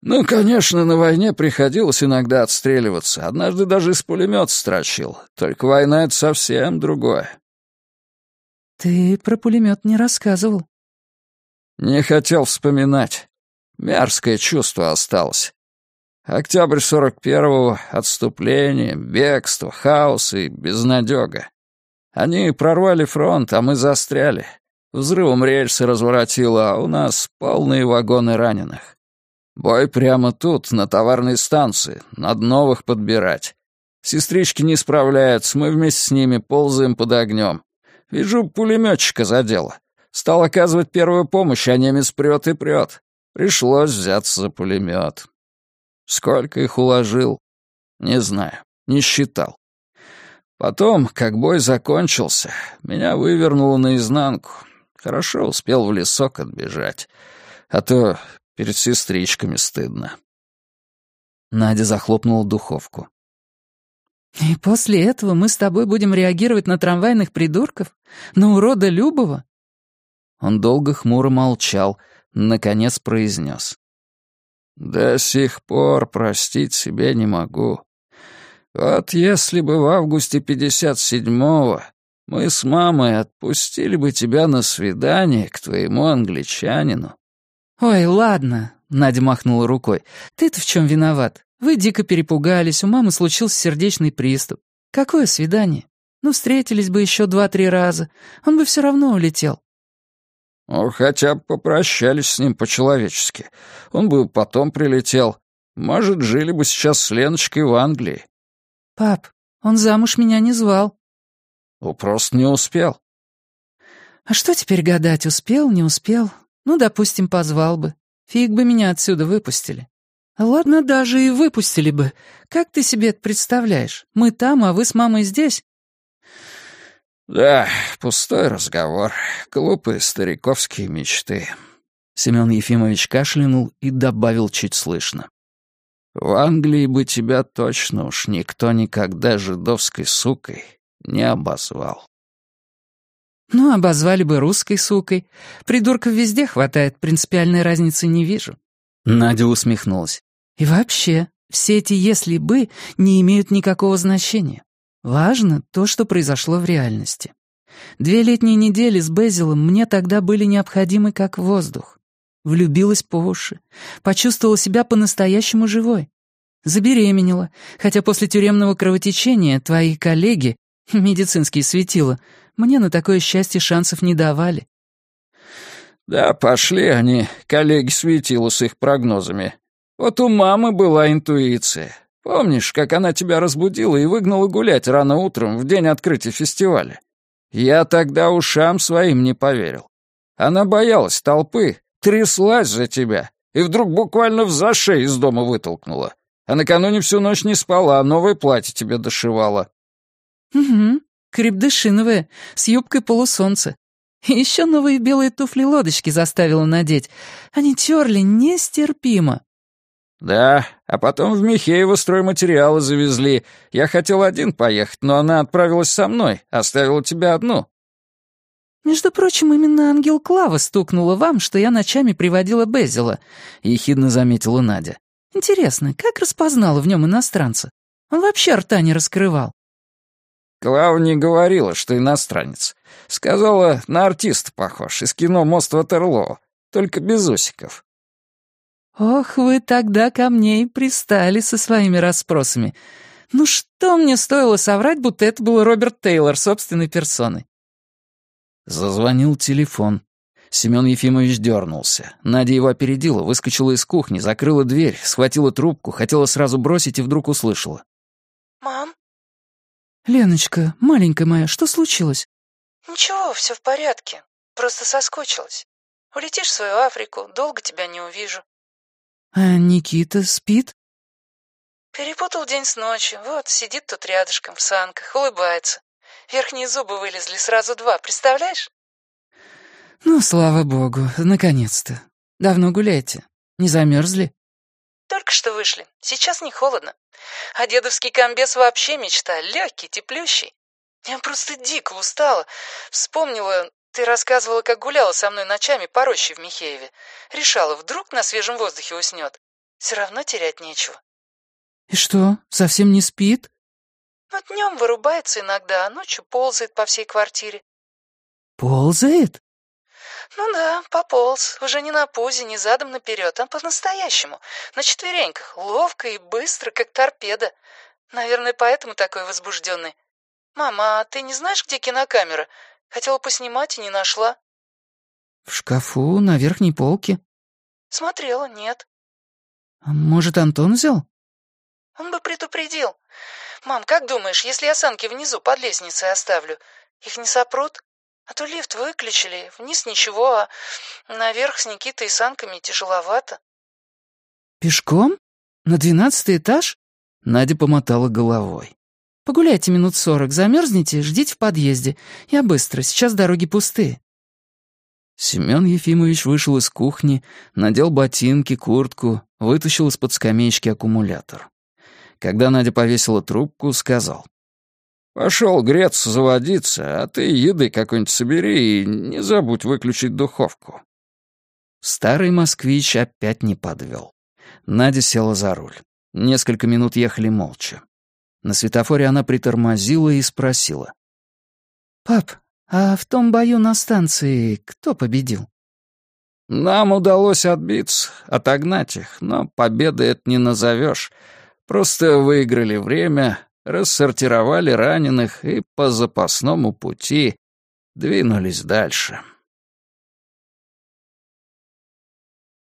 Ну, конечно, на войне приходилось иногда отстреливаться. Однажды даже из пулемета строчил. Только война — это совсем другое. Ты про пулемет не рассказывал. Не хотел вспоминать. Мерзкое чувство осталось. Октябрь сорок первого, отступление, бегство, хаос и безнадега. Они прорвали фронт, а мы застряли. Взрывом рельсы разворотило, а у нас полные вагоны раненых. Бой прямо тут, на товарной станции, надо новых подбирать. Сестрички не справляются, мы вместе с ними ползаем под огнем. Вижу, пулеметчика задело. Стал оказывать первую помощь, а немец прет и прет. Пришлось взяться за пулемет. Сколько их уложил? Не знаю, не считал. Потом, как бой закончился, меня вывернуло наизнанку. Хорошо успел в лесок отбежать. А то перед сестричками стыдно. Надя захлопнула духовку. «И после этого мы с тобой будем реагировать на трамвайных придурков? На урода Любова?» Он долго хмуро молчал, наконец произнес. До сих пор простить себе не могу. Вот если бы в августе 57-го Мы с мамой отпустили бы тебя на свидание к твоему англичанину». «Ой, ладно», — Надя махнула рукой. «Ты-то в чем виноват? Вы дико перепугались, у мамы случился сердечный приступ. Какое свидание? Ну, встретились бы еще два-три раза. Он бы все равно улетел». «Ну, хотя бы попрощались с ним по-человечески. Он бы потом прилетел. Может, жили бы сейчас с Леночкой в Англии». «Пап, он замуж меня не звал». «Ну, просто не успел». «А что теперь гадать, успел, не успел? Ну, допустим, позвал бы. Фиг бы меня отсюда выпустили. Ладно, даже и выпустили бы. Как ты себе это представляешь? Мы там, а вы с мамой здесь?» «Да, пустой разговор. Глупые стариковские мечты». Семен Ефимович кашлянул и добавил чуть слышно. «В Англии бы тебя точно уж никто никогда жидовской сукой не обозвал». «Ну, обозвали бы русской сукой. Придурков везде хватает, принципиальной разницы не вижу». Надя усмехнулась. «И вообще, все эти «если бы» не имеют никакого значения. Важно то, что произошло в реальности. Две летние недели с Безилом мне тогда были необходимы как воздух. Влюбилась по уши, почувствовала себя по-настоящему живой. Забеременела, хотя после тюремного кровотечения твои коллеги, медицинские светила, мне на такое счастье шансов не давали. Да, пошли они, коллеги светила с их прогнозами. Вот у мамы была интуиция. Помнишь, как она тебя разбудила и выгнала гулять рано утром в день открытия фестиваля? Я тогда ушам своим не поверил. Она боялась толпы, тряслась за тебя и вдруг буквально в зашей из дома вытолкнула. А накануне всю ночь не спала, а новое платье тебе дошивала. Угу, крепдышиновое, с юбкой полусолнца. И еще новые белые туфли-лодочки заставила надеть. Они терли нестерпимо. «Да, а потом в Михеево стройматериалы завезли. Я хотел один поехать, но она отправилась со мной, оставила тебя одну». «Между прочим, именно ангел Клава стукнула вам, что я ночами приводила Безила», — ехидно заметила Надя. «Интересно, как распознала в нем иностранца? Он вообще рта не раскрывал». Клава не говорила, что иностранец. Сказала, на артиста похож, из кино «Мост Ватерлоо», только без усиков. «Ох, вы тогда ко мне и пристали со своими расспросами. Ну что мне стоило соврать, будто это был Роберт Тейлор собственной персоной?» Зазвонил телефон. Семен Ефимович дернулся. Надя его опередила, выскочила из кухни, закрыла дверь, схватила трубку, хотела сразу бросить и вдруг услышала. «Мам?» «Леночка, маленькая моя, что случилось?» «Ничего, все в порядке. Просто соскучилась. Улетишь в свою Африку, долго тебя не увижу. «А Никита спит?» Перепутал день с ночью. Вот, сидит тут рядышком в санках, улыбается. Верхние зубы вылезли сразу два, представляешь? Ну, слава богу, наконец-то. Давно гуляете? Не замерзли? Только что вышли. Сейчас не холодно. А дедовский комбез вообще мечта. Легкий, теплющий. Я просто дико устала. Вспомнила, ты рассказывала, как гуляла со мной ночами по роще в Михееве. Решала, вдруг на свежем воздухе уснет. Все равно терять нечего. И что, совсем не спит? Ну, днем вырубается иногда, а ночью ползает по всей квартире. Ползает? Ну да, пополз. Уже не на пузе, не задом наперед, а по-настоящему. На четвереньках, ловко и быстро, как торпеда. Наверное, поэтому такой возбужденный. Мама, а ты не знаешь, где кинокамера? Хотела поснимать и не нашла. В шкафу, на верхней полке. Смотрела, нет. А может, Антон взял? Он бы предупредил. Мам, как думаешь, если я санки внизу под лестницей оставлю, их не сопрут? А то лифт выключили, вниз ничего, а наверх с Никитой и санками тяжеловато. Пешком? На двенадцатый этаж? Надя помотала головой. Погуляйте минут сорок, замерзнете, ждите в подъезде. Я быстро, сейчас дороги пустые». Семен Ефимович вышел из кухни, надел ботинки, куртку, вытащил из-под скамеечки аккумулятор. Когда Надя повесила трубку, сказал. «Пошел греться, заводиться, а ты еды какой-нибудь собери и не забудь выключить духовку». Старый москвич опять не подвел. Надя села за руль. Несколько минут ехали молча. На светофоре она притормозила и спросила. «Пап, а в том бою на станции кто победил?» «Нам удалось отбиться, отогнать их, но победы это не назовешь. Просто выиграли время, рассортировали раненых и по запасному пути двинулись дальше».